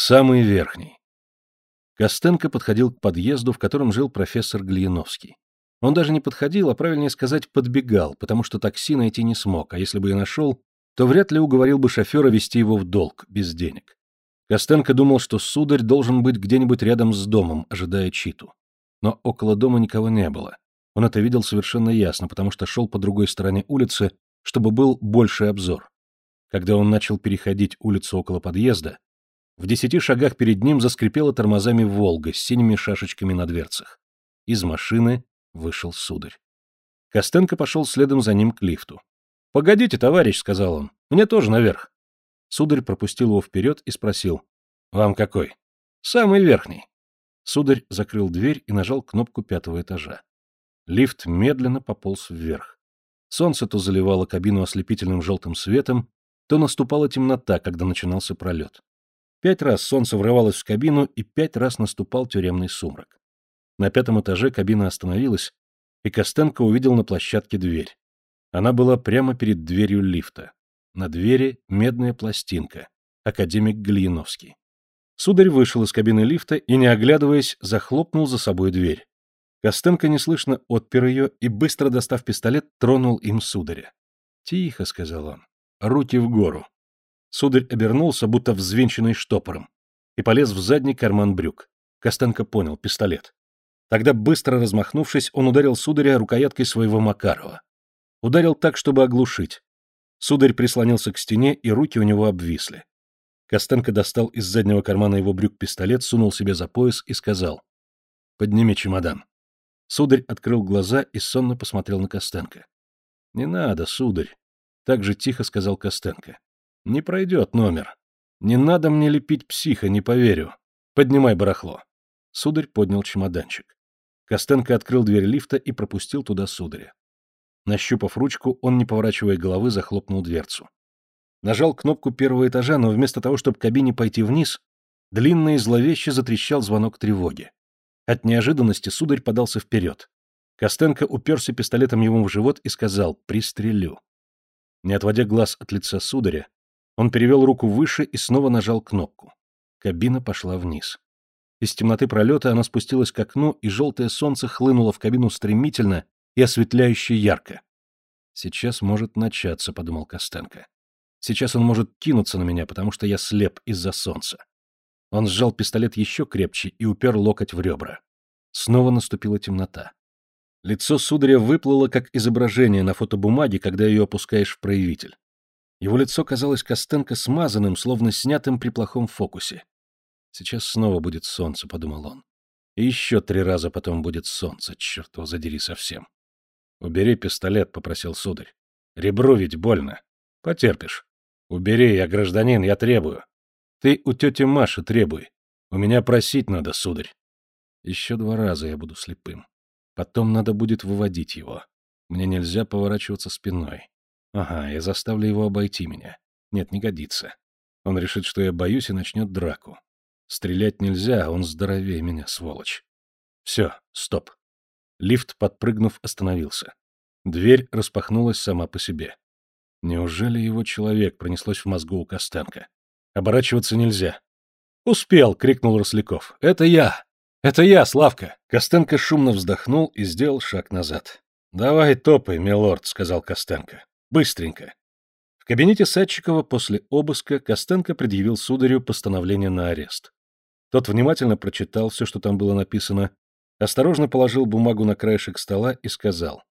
Самый верхний. Костенко подходил к подъезду, в котором жил профессор Глиновский. Он даже не подходил, а правильнее сказать, подбегал, потому что такси найти не смог, а если бы и нашел, то вряд ли уговорил бы шофера вести его в долг, без денег. Костенко думал, что сударь должен быть где-нибудь рядом с домом, ожидая читу. Но около дома никого не было. Он это видел совершенно ясно, потому что шел по другой стороне улицы, чтобы был больший обзор. Когда он начал переходить улицу около подъезда, в десяти шагах перед ним заскрипела тормозами «Волга» с синими шашечками на дверцах. Из машины вышел сударь. Костенко пошел следом за ним к лифту. — Погодите, товарищ, — сказал он, — мне тоже наверх. Сударь пропустил его вперед и спросил. — Вам какой? — Самый верхний. Сударь закрыл дверь и нажал кнопку пятого этажа. Лифт медленно пополз вверх. Солнце то заливало кабину ослепительным желтым светом, то наступала темнота, когда начинался пролет. Пять раз солнце врывалось в кабину, и пять раз наступал тюремный сумрак. На пятом этаже кабина остановилась, и Костенко увидел на площадке дверь. Она была прямо перед дверью лифта. На двери медная пластинка. Академик Галиновский. Сударь вышел из кабины лифта и, не оглядываясь, захлопнул за собой дверь. Костенко неслышно отпер ее и, быстро достав пистолет, тронул им сударя. «Тихо», — сказал он, — «руки в гору». Сударь обернулся, будто взвинченный штопором, и полез в задний карман брюк. Костенко понял — пистолет. Тогда, быстро размахнувшись, он ударил сударя рукояткой своего Макарова. Ударил так, чтобы оглушить. Сударь прислонился к стене, и руки у него обвисли. Костенко достал из заднего кармана его брюк пистолет, сунул себе за пояс и сказал. «Подними чемодан». Сударь открыл глаза и сонно посмотрел на Костенко. «Не надо, сударь», — так же тихо сказал Костенко. Не пройдет номер. Не надо мне лепить психа, не поверю. Поднимай барахло. Сударь поднял чемоданчик. Костенко открыл дверь лифта и пропустил туда сударя. Нащупав ручку, он, не поворачивая головы, захлопнул дверцу. Нажал кнопку первого этажа, но вместо того, чтобы к кабине пойти вниз, длинно и зловеще затрещал звонок тревоги. От неожиданности сударь подался вперед. Костенко уперся пистолетом ему в живот и сказал «Пристрелю». Не отводя глаз от лица сударя, он перевел руку выше и снова нажал кнопку. Кабина пошла вниз. Из темноты пролета она спустилась к окну, и желтое солнце хлынуло в кабину стремительно и осветляюще ярко. «Сейчас может начаться», — подумал Костенко. «Сейчас он может кинуться на меня, потому что я слеп из-за солнца». Он сжал пистолет еще крепче и упер локоть в ребра. Снова наступила темнота. Лицо сударя выплыло, как изображение на фотобумаге, когда ее опускаешь в проявитель. Его лицо казалось Костенко смазанным, словно снятым при плохом фокусе. «Сейчас снова будет солнце», — подумал он. «И еще три раза потом будет солнце, черт его задери совсем». «Убери пистолет», — попросил сударь. «Ребро ведь больно. Потерпишь. Убери, я гражданин, я требую. Ты у тети Маши требуй. У меня просить надо, сударь. Еще два раза я буду слепым. Потом надо будет выводить его. Мне нельзя поворачиваться спиной. Ага, я заставлю его обойти меня. Нет, не годится. Он решит, что я боюсь, и начнет драку. Стрелять нельзя, а он здоровее меня, сволочь. Все, стоп. Лифт, подпрыгнув, остановился. Дверь распахнулась сама по себе. Неужели его человек пронеслось в мозгу у Костенко? Оборачиваться нельзя. «Успел!» — крикнул Росляков. «Это я! Это я, Славка!» Костенко шумно вздохнул и сделал шаг назад. «Давай топай, милорд», — сказал Костенко. Быстренько. В кабинете Садчикова после обыска Костенко предъявил сударю постановление на арест. Тот внимательно прочитал все, что там было написано, осторожно положил бумагу на краешек стола и сказал.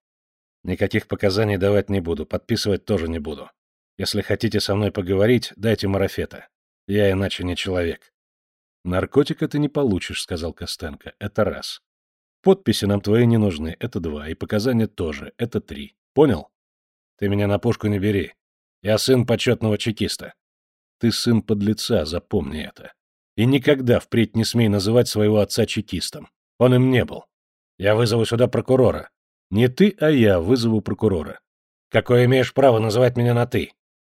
«Никаких показаний давать не буду, подписывать тоже не буду. Если хотите со мной поговорить, дайте марафета. Я иначе не человек». «Наркотика ты не получишь», — сказал Костенко. «Это раз. Подписи нам твои не нужны, это два, и показания тоже, это три. Понял?» Ты меня на пушку не бери. Я сын почетного чекиста. Ты сын подлеца, запомни это. И никогда впредь не смей называть своего отца чекистом. Он им не был. Я вызову сюда прокурора. Не ты, а я вызову прокурора. Какое имеешь право называть меня на «ты»?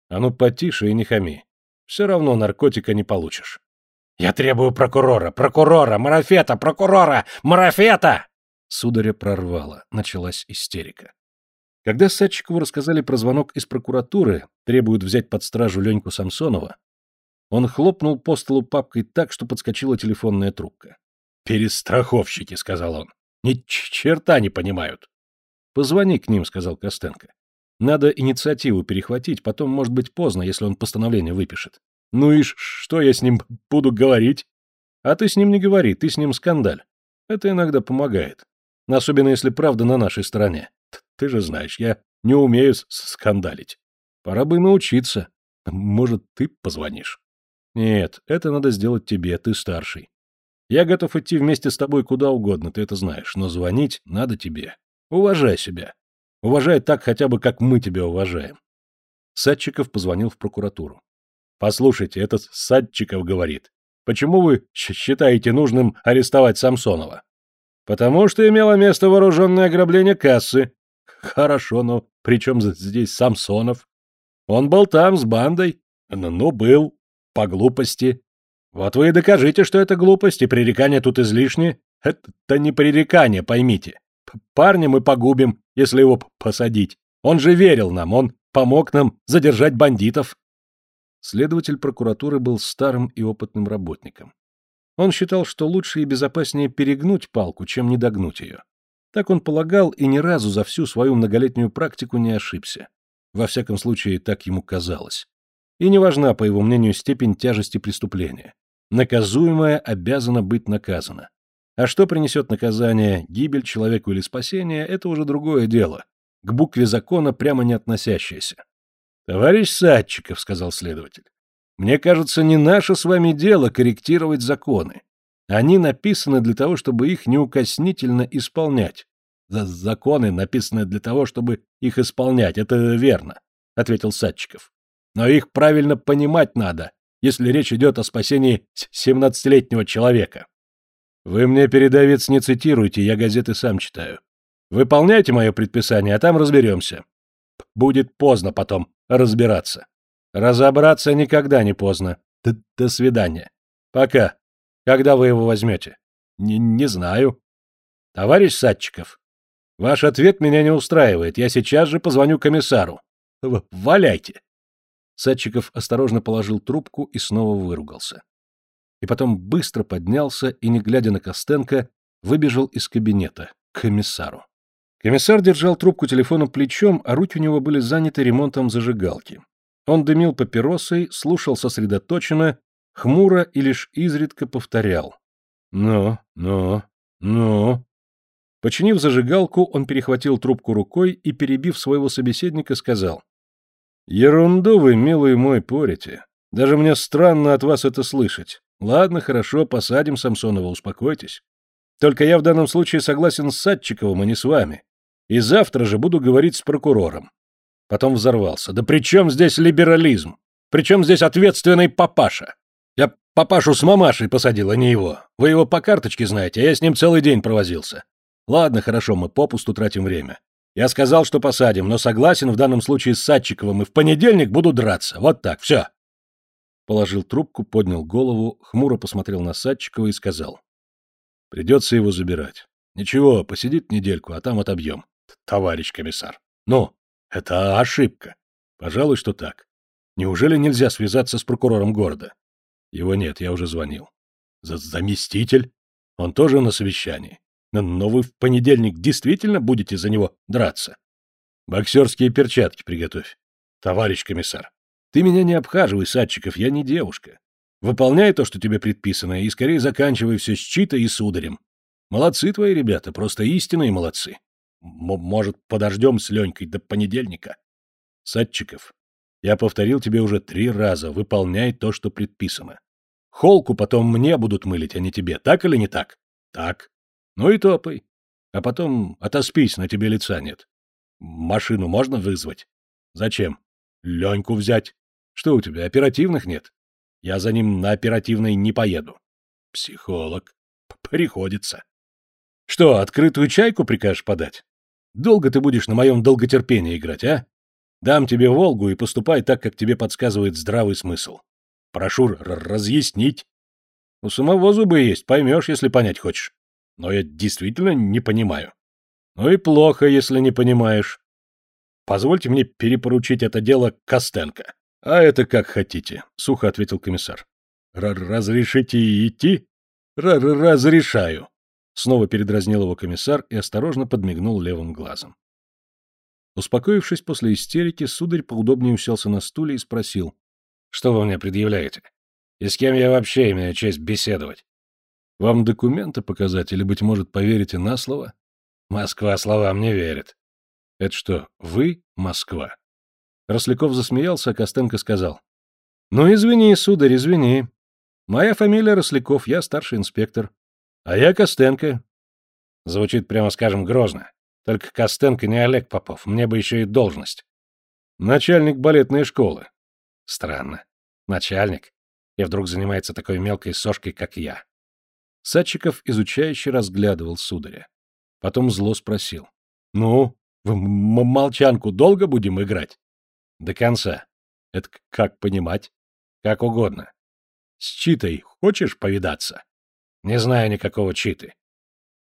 А ну потише и не хами. Все равно наркотика не получишь. Я требую прокурора, прокурора, марафета, прокурора, марафета! Сударя прорвало, началась истерика. Когда Садчикову рассказали про звонок из прокуратуры, требуют взять под стражу Леньку Самсонова, Он хлопнул по столу папкой так, что подскочила телефонная трубка. «Перестраховщики», — сказал он. «Ни черта не понимают». «Позвони к ним», — сказал Костенко. «Надо инициативу перехватить, потом, может быть, поздно, если он постановление выпишет». «Ну и что я с ним буду говорить?» «А ты с ним не говори, ты с ним скандаль. Это иногда помогает. Особенно, если правда на нашей стороне. Ты же знаешь, я не умею скандалить. Пора бы научиться. Может, ты позвонишь?» «Нет, это надо сделать тебе, ты старший. Я готов идти вместе с тобой куда угодно, ты это знаешь, но звонить надо тебе. Уважай себя. Уважай так хотя бы, как мы тебя уважаем». Садчиков позвонил в прокуратуру. «Послушайте, этот Садчиков говорит. Почему вы считаете нужным арестовать Самсонова? Потому что имело место вооруженное ограбление кассы. Хорошо, но при чем здесь Самсонов? Он был там с бандой. Ну, был. По глупости. Вот вы и докажите, что это глупость, и пререкание тут излишне. Это не пререкание, поймите. Парня мы погубим, если его посадить. Он же верил нам, он помог нам задержать бандитов. Следователь прокуратуры был старым и опытным работником. Он считал, что лучше и безопаснее перегнуть палку, чем не догнуть ее. Так он полагал и ни разу за всю свою многолетнюю практику не ошибся. Во всяком случае, так ему казалось. И не важна, по его мнению, степень тяжести преступления. Наказуемое обязано быть наказано. А что принесет наказание, гибель человеку или спасение, это уже другое дело, к букве закона прямо не относящееся. «Товарищ Садчиков», — сказал следователь, — «мне кажется, не наше с вами дело корректировать законы. Они написаны для того, чтобы их неукоснительно исполнять. Законы написаны для того, чтобы их исполнять, это верно», — ответил Садчиков. «Но их правильно понимать надо, если речь идет о спасении семнадцатилетнего человека». «Вы мне передовец не цитируйте, я газеты сам читаю. Выполняйте мое предписание, а там разберемся. Будет поздно потом разбираться. Разобраться никогда не поздно. Д До свидания. Пока. Когда вы его возьмете? Не, не знаю. Товарищ Садчиков, ваш ответ меня не устраивает. Я сейчас же позвоню комиссару. В Валяйте. Садчиков осторожно положил трубку и снова выругался. И потом быстро поднялся и, не глядя на Костенко, выбежал из кабинета к комиссару. Комиссар держал трубку телефона плечом, а руки у него были заняты ремонтом зажигалки. Он дымил папиросой, слушал сосредоточенно, хмуро и лишь изредка повторял. «Ну, ну, ну». Починив зажигалку, он перехватил трубку рукой и, перебив своего собеседника, сказал. «Ерунду вы, милый мой, порите. Даже мне странно от вас это слышать. Ладно, хорошо, посадим Самсонова, успокойтесь. Только я в данном случае согласен с Садчиковым, а не с вами. И завтра же буду говорить с прокурором. Потом взорвался. Да при чем здесь либерализм? При чем здесь ответственный папаша? Папашу с мамашей посадил, а не его. Вы его по карточке знаете, а я с ним целый день провозился. Ладно, хорошо, мы попусту тратим время. Я сказал, что посадим, но согласен в данном случае с Садчиковым, и в понедельник буду драться. Вот так, все. Положил трубку, поднял голову, хмуро посмотрел на Садчикова и сказал. Придется его забирать. Ничего, посидит недельку, а там отобьем товарищ комиссар. Ну, это ошибка. Пожалуй, что так. Неужели нельзя связаться с прокурором города? Его нет, я уже звонил. За заместитель? Он тоже на совещании. Но вы в понедельник действительно будете за него драться? Боксерские перчатки приготовь. Товарищ комиссар, ты меня не обхаживай, Садчиков, я не девушка. Выполняй то, что тебе предписано, и скорее заканчивай все с читой и сударем. Молодцы твои ребята, просто истинные молодцы. Может, подождем с Ленькой до понедельника? Садчиков, я повторил тебе уже три раза, выполняй то, что предписано. Холку потом мне будут мылить, а не тебе, так или не так? Так. Ну и топай. А потом отоспись, на тебе лица нет. Машину можно вызвать? Зачем? Леньку взять. Что у тебя, оперативных нет? Я за ним на оперативной не поеду. Психолог. Приходится. Что, открытую чайку прикажешь подать? Долго ты будешь на моем долготерпении играть, а? Дам тебе Волгу и поступай так, как тебе подсказывает здравый смысл. Прошу разъяснить. У самого зубы есть, поймешь, если понять хочешь. Но я действительно не понимаю. Ну и плохо, если не понимаешь. Позвольте мне перепоручить это дело Костенко. А это как хотите, сухо ответил комиссар. разрешите идти? Р разрешаю. Снова передразнил его комиссар и осторожно подмигнул левым глазом. Успокоившись после истерики, сударь поудобнее уселся на стуле и спросил. — Что вы мне предъявляете? И с кем я вообще имею честь беседовать? Вам документы показать или, быть может, поверите на слово? Москва словам не верит. Это что, вы Москва? Росляков засмеялся, а Костенко сказал. Ну, извини, сударь, извини. Моя фамилия Росляков, я старший инспектор. А я Костенко. Звучит, прямо скажем, грозно. Только Костенко не Олег Попов, мне бы еще и должность. Начальник балетной школы. Странно. Начальник. И вдруг занимается такой мелкой сошкой, как я. Садчиков изучающе разглядывал сударя. Потом зло спросил. — Ну, в молчанку долго будем играть? — До конца. — Это как понимать? — Как угодно. — С Читой хочешь повидаться? — Не знаю никакого Читы. —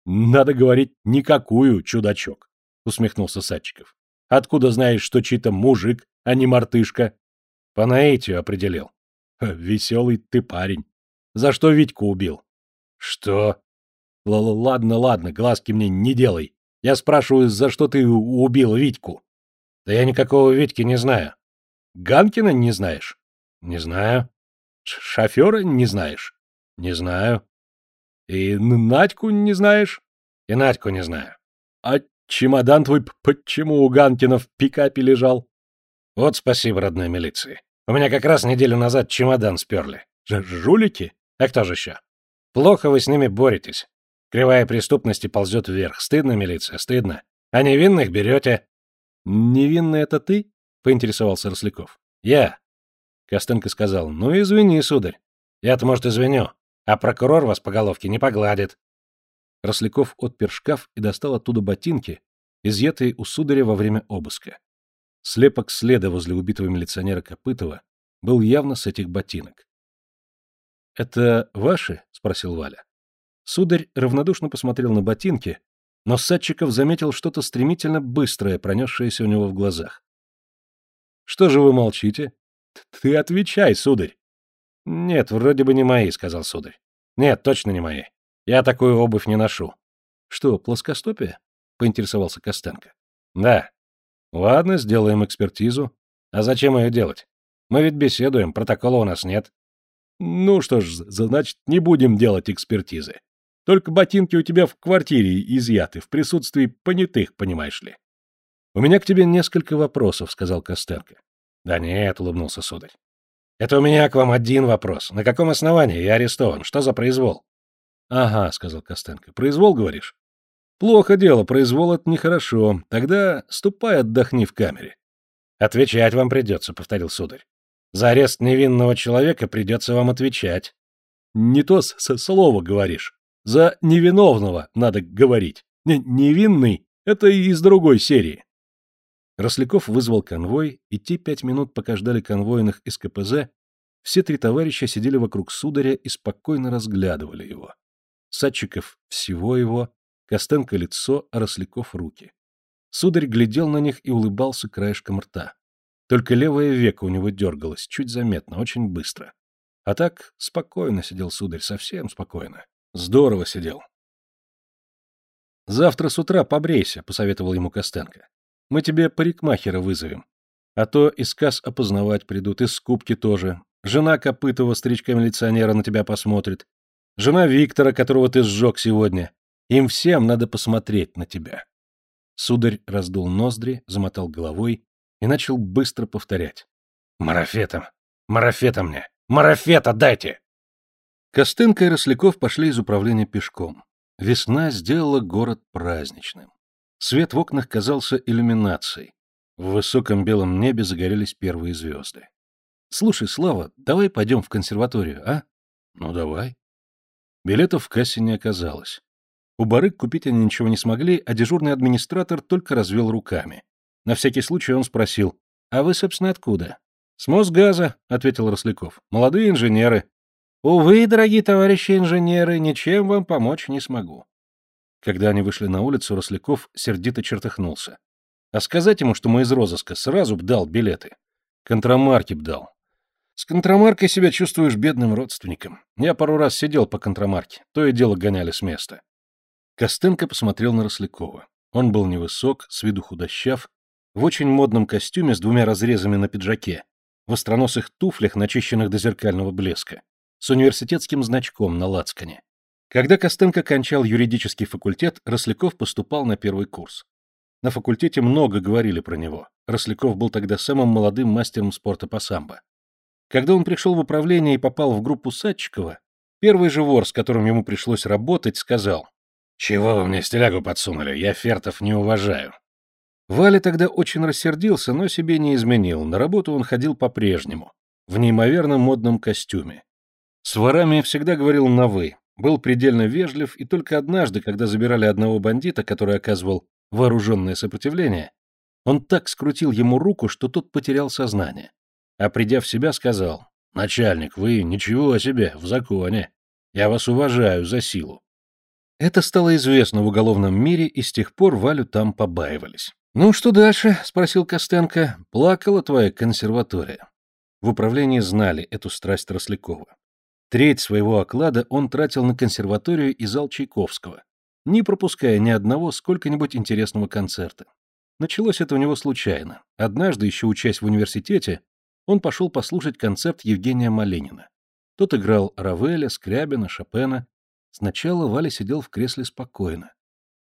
Надо говорить никакую, чудачок, — усмехнулся Садчиков. — Откуда знаешь, что Чита мужик, а не мартышка? — По наитию определил. — Веселый ты парень. За что Витьку убил? Что? Л ладно, ладно, глазки мне не делай. Я спрашиваю, за что ты убил Витьку? Да я никакого Витьки не знаю. Ганкина не знаешь? Не знаю. Шофера не знаешь? Не знаю. И Надьку не знаешь? И Надьку не знаю. А чемодан твой почему у Ганкина в пикапе лежал? Вот спасибо, родной милиции. У меня как раз неделю назад чемодан сперли. Ж жулики? А кто же еще? Плохо вы с ними боретесь. Кривая преступности ползет вверх. Стыдно, милиция, стыдно. А невинных берете. Невинный это ты? Поинтересовался Росляков. Я. Костенко сказал. Ну, извини, сударь. Я-то, может, извиню. А прокурор вас по головке не погладит. Росляков отпер шкаф и достал оттуда ботинки, изъятые у сударя во время обыска. Слепок следа возле убитого милиционера Копытова был явно с этих ботинок. «Это ваши?» — спросил Валя. Сударь равнодушно посмотрел на ботинки, но Садчиков заметил что-то стремительно быстрое, пронесшееся у него в глазах. «Что же вы молчите?» «Ты отвечай, сударь!» «Нет, вроде бы не мои», — сказал сударь. «Нет, точно не мои. Я такую обувь не ношу». «Что, плоскостопие?» — поинтересовался Костенко. «Да». «Ладно, сделаем экспертизу. А зачем ее делать? Мы ведь беседуем, протокола у нас нет. Ну что ж, значит, не будем делать экспертизы. Только ботинки у тебя в квартире изъяты, в присутствии понятых, понимаешь ли. У меня к тебе несколько вопросов, сказал Костенко. Да нет, улыбнулся сударь. Это у меня к вам один вопрос. На каком основании я арестован? Что за произвол? Ага, сказал Костенко. Произвол, говоришь? Плохо дело, произвол это нехорошо. Тогда ступай отдохни в камере. Отвечать вам придется, повторил сударь. За арест невинного человека придется вам отвечать. Не то со слова говоришь. За невиновного надо говорить. Не невинный — это из другой серии. Росляков вызвал конвой, и те пять минут, пока ждали конвойных из КПЗ, все три товарища сидели вокруг сударя и спокойно разглядывали его. Садчиков — всего его, Костенко — лицо, а Росляков — руки. Сударь глядел на них и улыбался краешком рта. Только левое веко у него дергалось, чуть заметно, очень быстро. А так спокойно сидел сударь, совсем спокойно. Здорово сидел. «Завтра с утра побрейся», — посоветовал ему Костенко. «Мы тебе парикмахера вызовем. А то из касс опознавать придут, из скупки тоже. Жена Копытова, старичка-милиционера, на тебя посмотрит. Жена Виктора, которого ты сжег сегодня. Им всем надо посмотреть на тебя». Сударь раздул ноздри, замотал головой и начал быстро повторять. «Марафетом! Марафета мне! Марафета дайте!» Костынка и Росляков пошли из управления пешком. Весна сделала город праздничным. Свет в окнах казался иллюминацией. В высоком белом небе загорелись первые звезды. «Слушай, Слава, давай пойдем в консерваторию, а?» «Ну, давай». Билетов в кассе не оказалось. У барыг купить они ничего не смогли, а дежурный администратор только развел руками. На всякий случай он спросил, «А вы, собственно, откуда?» «С Мосгаза», — ответил Росляков. «Молодые инженеры». «Увы, дорогие товарищи инженеры, ничем вам помочь не смогу». Когда они вышли на улицу, Росляков сердито чертыхнулся. А сказать ему, что мы из розыска, сразу б дал билеты. Контрамарки б дал. С контрамаркой себя чувствуешь бедным родственником. Я пару раз сидел по контрамарке, то и дело гоняли с места. Костенко посмотрел на Рослякова. Он был невысок, с виду худощав, в очень модном костюме с двумя разрезами на пиджаке, в остроносых туфлях, начищенных до зеркального блеска, с университетским значком на лацкане. Когда Костенко кончал юридический факультет, Росляков поступал на первый курс. На факультете много говорили про него. Росляков был тогда самым молодым мастером спорта по самбо. Когда он пришел в управление и попал в группу Садчикова, первый же вор, с которым ему пришлось работать, сказал, «Чего вы мне стилягу подсунули? Я фертов не уважаю». Валя тогда очень рассердился, но себе не изменил. На работу он ходил по-прежнему, в неимоверно модном костюме. С ворами всегда говорил на «вы», был предельно вежлив, и только однажды, когда забирали одного бандита, который оказывал вооруженное сопротивление, он так скрутил ему руку, что тот потерял сознание. А придя в себя, сказал, «Начальник, вы ничего о себе, в законе. Я вас уважаю за силу». Это стало известно в уголовном мире, и с тех пор Валю там побаивались. «Ну, что дальше?» — спросил Костенко. «Плакала твоя консерватория». В управлении знали эту страсть Рослякова. Треть своего оклада он тратил на консерваторию и зал Чайковского, не пропуская ни одного сколько-нибудь интересного концерта. Началось это у него случайно. Однажды, еще учась в университете, он пошел послушать концерт Евгения Малинина. Тот играл Равеля, Скрябина, Шопена. Сначала Валя сидел в кресле спокойно.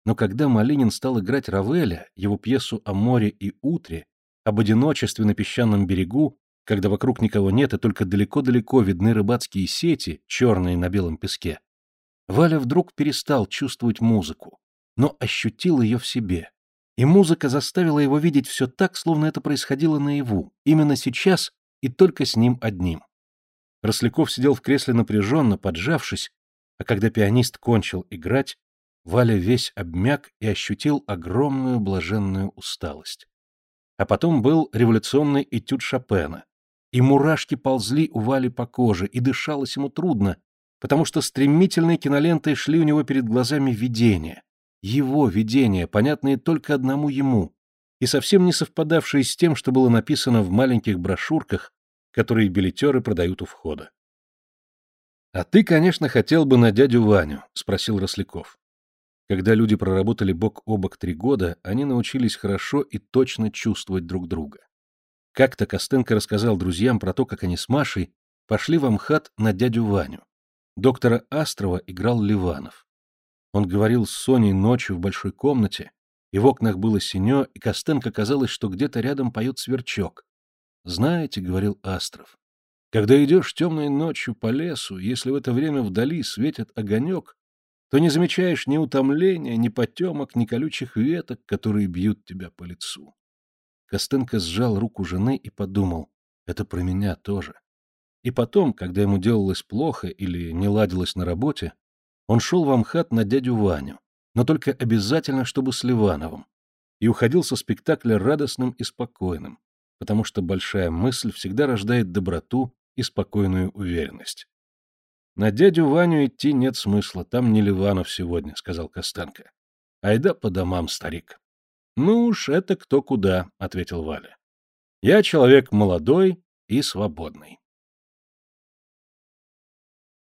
Но когда Малинин стал играть Равеля, его пьесу о море и утре, об одиночестве на песчаном берегу, когда вокруг никого нет и только далеко-далеко видны рыбацкие сети, черные на белом песке, Валя вдруг перестал чувствовать музыку, но ощутил ее в себе. И музыка заставила его видеть все так, словно это происходило наяву, именно сейчас и только с ним одним. Росляков сидел в кресле напряженно, поджавшись, а когда пианист кончил играть, Валя весь обмяк и ощутил огромную блаженную усталость. А потом был революционный этюд Шопена, и мурашки ползли у Вали по коже, и дышалось ему трудно, потому что стремительной кинолентой шли у него перед глазами видения, его видения, понятные только одному ему, и совсем не совпадавшие с тем, что было написано в маленьких брошюрках, которые билетеры продают у входа. «А ты, конечно, хотел бы на дядю Ваню», — спросил Росляков. Когда люди проработали бок о бок три года, они научились хорошо и точно чувствовать друг друга. Как-то Костенко рассказал друзьям про то, как они с Машей пошли в Амхат на дядю Ваню. Доктора Астрова играл Ливанов. Он говорил с Соней ночью в большой комнате, и в окнах было синё, и Костенко казалось, что где-то рядом поет сверчок. «Знаете, — говорил Астров, — когда идешь темной ночью по лесу, если в это время вдали светит огонек, то не замечаешь ни утомления, ни потемок, ни колючих веток, которые бьют тебя по лицу. Костенко сжал руку жены и подумал, это про меня тоже. И потом, когда ему делалось плохо или не ладилось на работе, он шел в Амхат на дядю Ваню, но только обязательно, чтобы с Ливановым, и уходил со спектакля радостным и спокойным, потому что большая мысль всегда рождает доброту и спокойную уверенность. «На дядю Ваню идти нет смысла, там не Ливанов сегодня», — сказал Костенко. «Айда по домам, старик». «Ну уж это кто куда», — ответил Валя. «Я человек молодой и свободный».